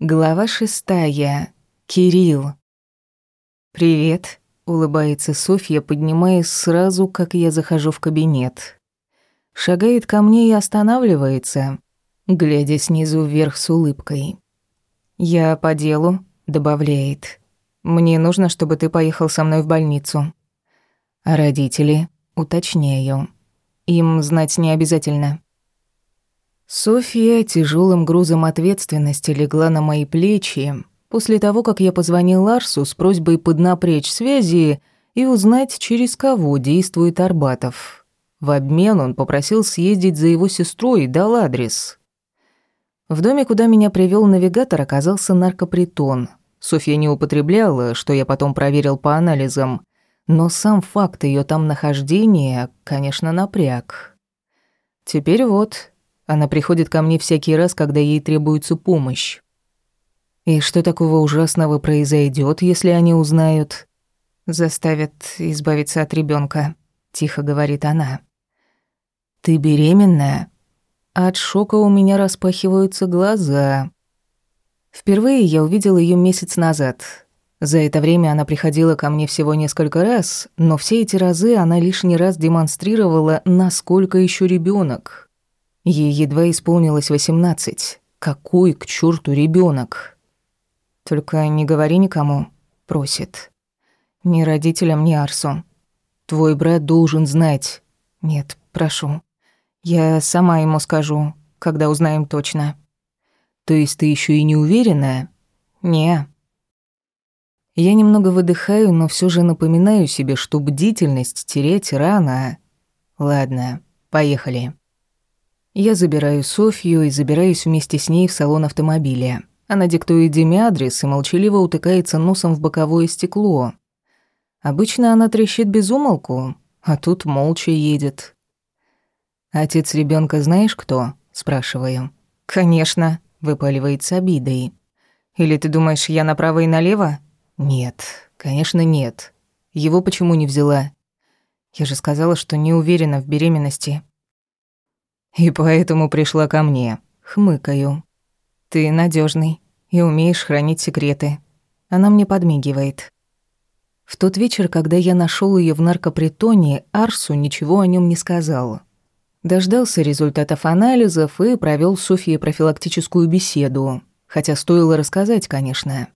Глава шестая. Кирилл. «Привет», — улыбается Софья, поднимаясь сразу, как я захожу в кабинет. Шагает ко мне и останавливается, глядя снизу вверх с улыбкой. «Я по делу», — добавляет. «Мне нужно, чтобы ты поехал со мной в больницу». «А родители?» — уточняю. «Им знать не обязательно». Софья тяжелым грузом ответственности легла на мои плечи после того, как я позвонил Ларсу с просьбой поднапрячь связи и узнать, через кого действует Арбатов. В обмен он попросил съездить за его сестрой и дал адрес. В доме, куда меня привел навигатор, оказался наркопритон. Софья не употребляла, что я потом проверил по анализам, но сам факт ее там нахождения, конечно, напряг. Теперь вот, она приходит ко мне всякий раз, когда ей требуется помощь. И что такого ужасного произойдет, если они узнают? Заставят избавиться от ребенка, тихо говорит она. Ты беременная? От шока у меня распахиваются глаза. Впервые я увидел ее месяц назад. За это время она приходила ко мне всего несколько раз, но все эти разы она лишний раз демонстрировала, насколько еще ребенок. Ей едва исполнилось восемнадцать. Какой к черту ребенок? Только не говори никому, просит. Ни родителям, ни Арсу. Твой брат должен знать. Нет, прошу. Я сама ему скажу, когда узнаем точно. То есть ты еще и не уверена? Не. Я немного выдыхаю, но все же напоминаю себе, что бдительность терять рано. Ладно, поехали. Я забираю Софью и забираюсь вместе с ней в салон автомобиля. Она диктует Диме адрес и молчаливо утыкается носом в боковое стекло. Обычно она трещит без умолку, а тут молча едет. «Отец ребенка знаешь кто?» – спрашиваю. «Конечно», – выпаливает с обидой. «Или ты думаешь, я направо и налево?» «Нет, конечно, нет. Его почему не взяла?» «Я же сказала, что не уверена в беременности». И поэтому пришла ко мне. Хмыкаю. Ты надежный и умеешь хранить секреты. Она мне подмигивает. В тот вечер, когда я нашел ее в наркопритоне, Арсу ничего о нем не сказал. Дождался результатов анализов и провел с Софией профилактическую беседу. Хотя стоило рассказать, конечно.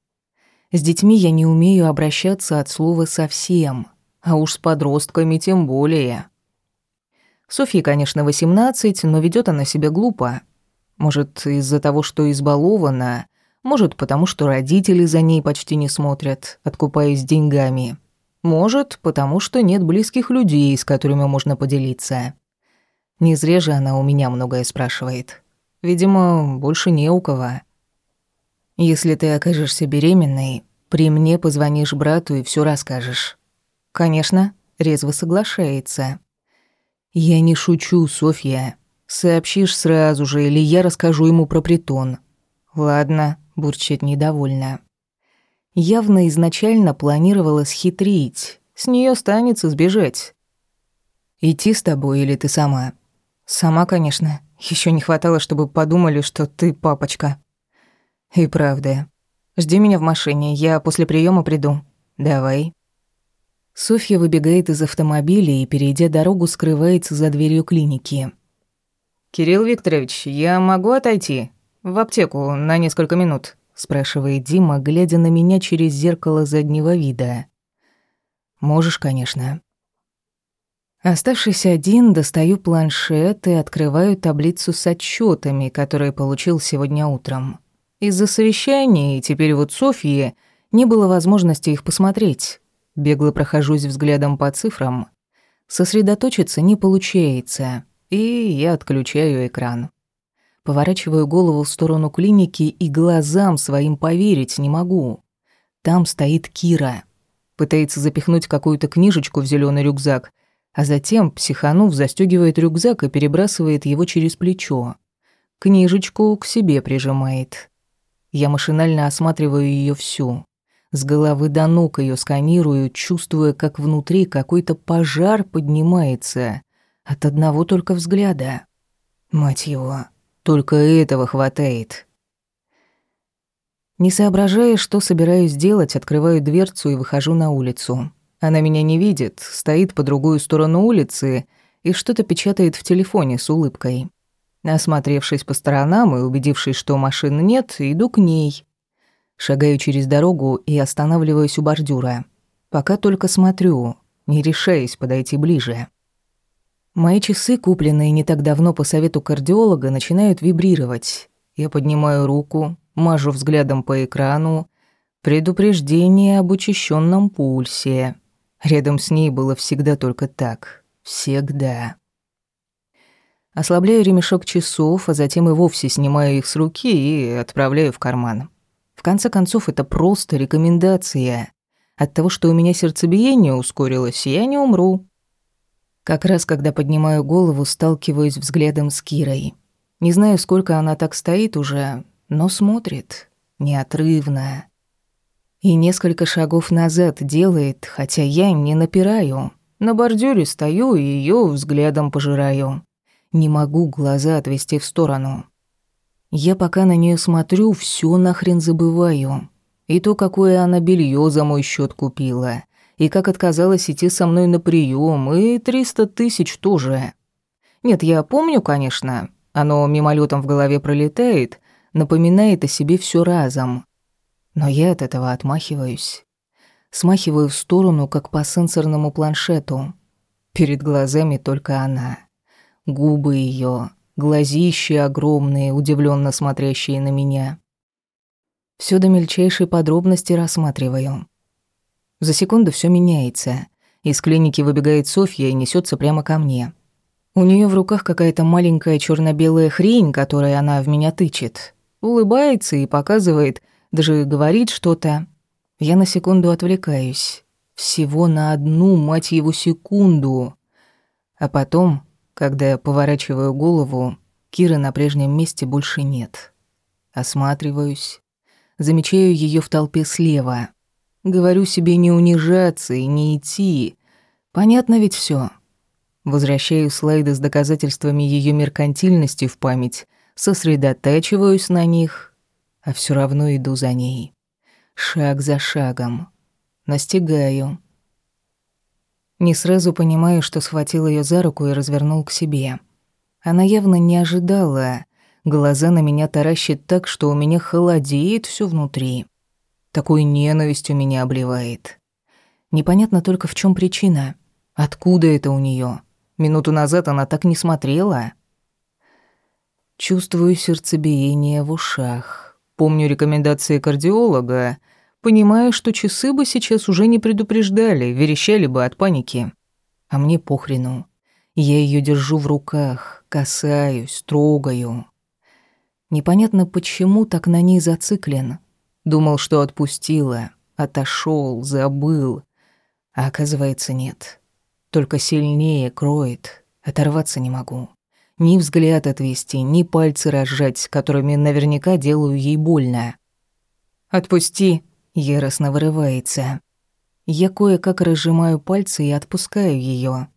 С детьми я не умею обращаться от слова совсем, а уж с подростками тем более. Софье, конечно, 18, но ведет она себя глупо. Может, из-за того, что избалована, может, потому что родители за ней почти не смотрят, откупаясь деньгами. Может, потому что нет близких людей, с которыми можно поделиться. Не зря же она у меня многое спрашивает. Видимо, больше не у кого. Если ты окажешься беременной, при мне позвонишь брату и все расскажешь. Конечно, резво соглашается. «Я не шучу, Софья. Сообщишь сразу же, или я расскажу ему про притон». «Ладно», — бурчит недовольно. Явно изначально планировала схитрить. С нее станется сбежать. «Идти с тобой или ты сама?» «Сама, конечно. Еще не хватало, чтобы подумали, что ты папочка». «И правда. Жди меня в машине, я после приема приду». «Давай». Софья выбегает из автомобиля и, перейдя дорогу, скрывается за дверью клиники. «Кирилл Викторович, я могу отойти? В аптеку на несколько минут?» – спрашивает Дима, глядя на меня через зеркало заднего вида. «Можешь, конечно». Оставшись один, достаю планшет и открываю таблицу с отчетами, которые получил сегодня утром. Из-за совещания, и теперь вот Софьи, не было возможности их посмотреть. Бегло прохожусь взглядом по цифрам. Сосредоточиться не получается, и я отключаю экран. Поворачиваю голову в сторону клиники и глазам своим поверить не могу. Там стоит Кира. Пытается запихнуть какую-то книжечку в зеленый рюкзак, а затем, психанув, застегивает рюкзак и перебрасывает его через плечо. Книжечку к себе прижимает. Я машинально осматриваю ее всю. С головы до ног ее сканирую, чувствуя, как внутри какой-то пожар поднимается от одного только взгляда. Мать его, только этого хватает. Не соображая, что собираюсь делать, открываю дверцу и выхожу на улицу. Она меня не видит, стоит по другую сторону улицы и что-то печатает в телефоне с улыбкой. Осмотревшись по сторонам и убедившись, что машин нет, иду к ней. Шагаю через дорогу и останавливаюсь у бордюра. Пока только смотрю, не решаясь подойти ближе. Мои часы, купленные не так давно по совету кардиолога, начинают вибрировать. Я поднимаю руку, мажу взглядом по экрану. Предупреждение об учащенном пульсе. Рядом с ней было всегда только так. Всегда. Ослабляю ремешок часов, а затем и вовсе снимаю их с руки и отправляю в карман. В конце концов, это просто рекомендация. От того, что у меня сердцебиение ускорилось, я не умру. Как раз когда поднимаю голову, сталкиваюсь взглядом с Кирой. Не знаю, сколько она так стоит уже, но смотрит неотрывно. И несколько шагов назад делает, хотя я не напираю. На бордюре стою и ее взглядом пожираю. Не могу глаза отвести в сторону. Я пока на нее смотрю, все нахрен забываю. И то, какое она белье за мой счет купила, и как отказалась идти со мной на прием, и триста тысяч тоже. Нет, я помню, конечно, оно мимолетом в голове пролетает, напоминает о себе все разом. Но я от этого отмахиваюсь. Смахиваю в сторону, как по сенсорному планшету. Перед глазами только она. Губы ее, глазища огромные, удивленно смотрящие на меня. Все до мельчайшей подробности рассматриваю. За секунду все меняется. Из клиники выбегает Софья и несется прямо ко мне. У нее в руках какая-то маленькая черно белая хрень, которой она в меня тычет. Улыбается и показывает, даже говорит что-то. Я на секунду отвлекаюсь. Всего на одну, мать его, секунду. А потом когда я поворачиваю голову, Киры на прежнем месте больше нет. Осматриваюсь. Замечаю ее в толпе слева. Говорю себе не унижаться и не идти. Понятно ведь все. Возвращаю слайды с доказательствами ее меркантильности в память, сосредотачиваюсь на них, а все равно иду за ней. Шаг за шагом. Настигаю. Не сразу понимаю, что схватил ее за руку и развернул к себе. Она явно не ожидала. Глаза на меня таращит так, что у меня холодеет все внутри. Такой ненавистью меня обливает. Непонятно только, в чем причина. Откуда это у нее? Минуту назад она так не смотрела. Чувствую сердцебиение в ушах. Помню рекомендации кардиолога — Понимаю, что часы бы сейчас уже не предупреждали, верещали бы от паники. А мне похрену. Я ее держу в руках, касаюсь, трогаю. Непонятно, почему так на ней зациклен. Думал, что отпустила, отошел, забыл. А оказывается, нет. Только сильнее кроет. Оторваться не могу. Ни взгляд отвести, ни пальцы разжать, которыми наверняка делаю ей больно. «Отпусти», Яростно вырывается. Я кое-как разжимаю пальцы и отпускаю ее.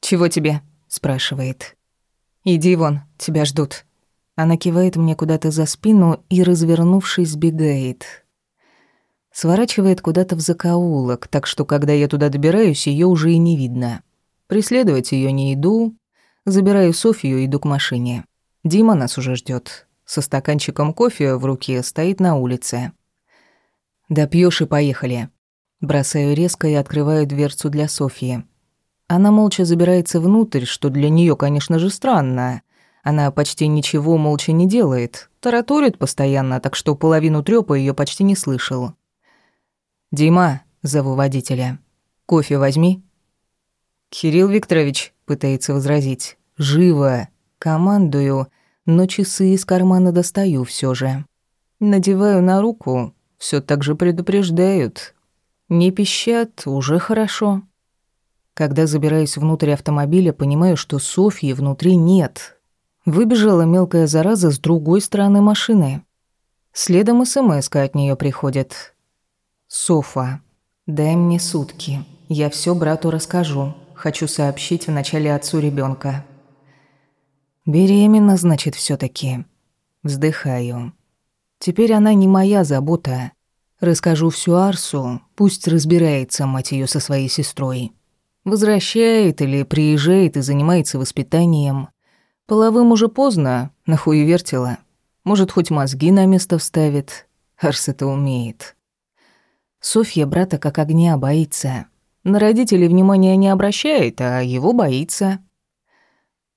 «Чего тебе?» – спрашивает. «Иди вон, тебя ждут». Она кивает мне куда-то за спину и, развернувшись, сбегает. Сворачивает куда-то в закоулок, так что, когда я туда добираюсь, ее уже и не видно. Преследовать ее не иду. Забираю Софью и иду к машине. Дима нас уже ждет. Со стаканчиком кофе в руке стоит на улице. «Допьёшь и поехали». Бросаю резко и открываю дверцу для Софьи. Она молча забирается внутрь, что для неё, конечно же, странно. Она почти ничего молча не делает, тараторит постоянно, так что половину трёпа её почти не слышал. «Дима», — зову водителя, — «кофе возьми». «Кирилл Викторович», — пытается возразить, — «живо». Командую, но часы из кармана достаю всё же. Надеваю на руку, все так же предупреждают. Не пищат, уже хорошо. Когда забираюсь внутрь автомобиля, понимаю, что Софьи внутри нет. Выбежала мелкая зараза с другой стороны машины. Следом смс от нее приходит. «Софа, дай мне сутки. Я все брату расскажу. Хочу сообщить вначале отцу ребенка. «Беременна, значит, все таки Вздыхаю. Теперь она не моя забота. Расскажу всю Арсу, пусть разбирается мать ее со своей сестрой. Возвращает или приезжает и занимается воспитанием. Половым уже поздно, нахуй вертела. Может, хоть мозги на место вставит. Арс это умеет. Софья брата как огня боится. На родителей внимания не обращает, а его боится.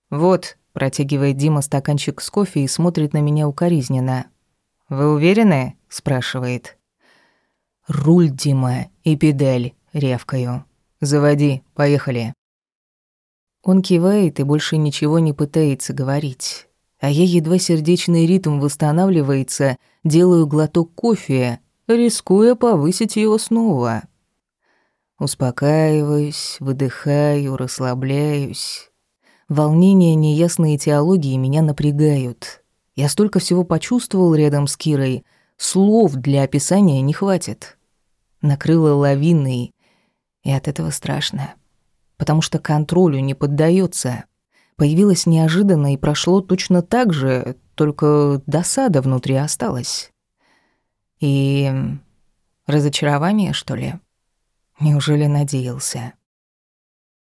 «Вот», — протягивает Дима стаканчик с кофе и смотрит на меня укоризненно. «Вы уверены?» — спрашивает. «Руль, Дима, и педаль», — рявкаю. «Заводи, поехали». Он кивает и больше ничего не пытается говорить. А я едва сердечный ритм восстанавливается, делаю глоток кофе, рискуя повысить его снова. Успокаиваюсь, выдыхаю, расслабляюсь. Волнение неясные теологии меня напрягают. Я столько всего почувствовал рядом с Кирой, слов для описания не хватит. Накрыло лавиной, и от этого страшно потому что контролю не поддается. Появилось неожиданно и прошло точно так же, только досада внутри осталась. И разочарование, что ли? Неужели надеялся?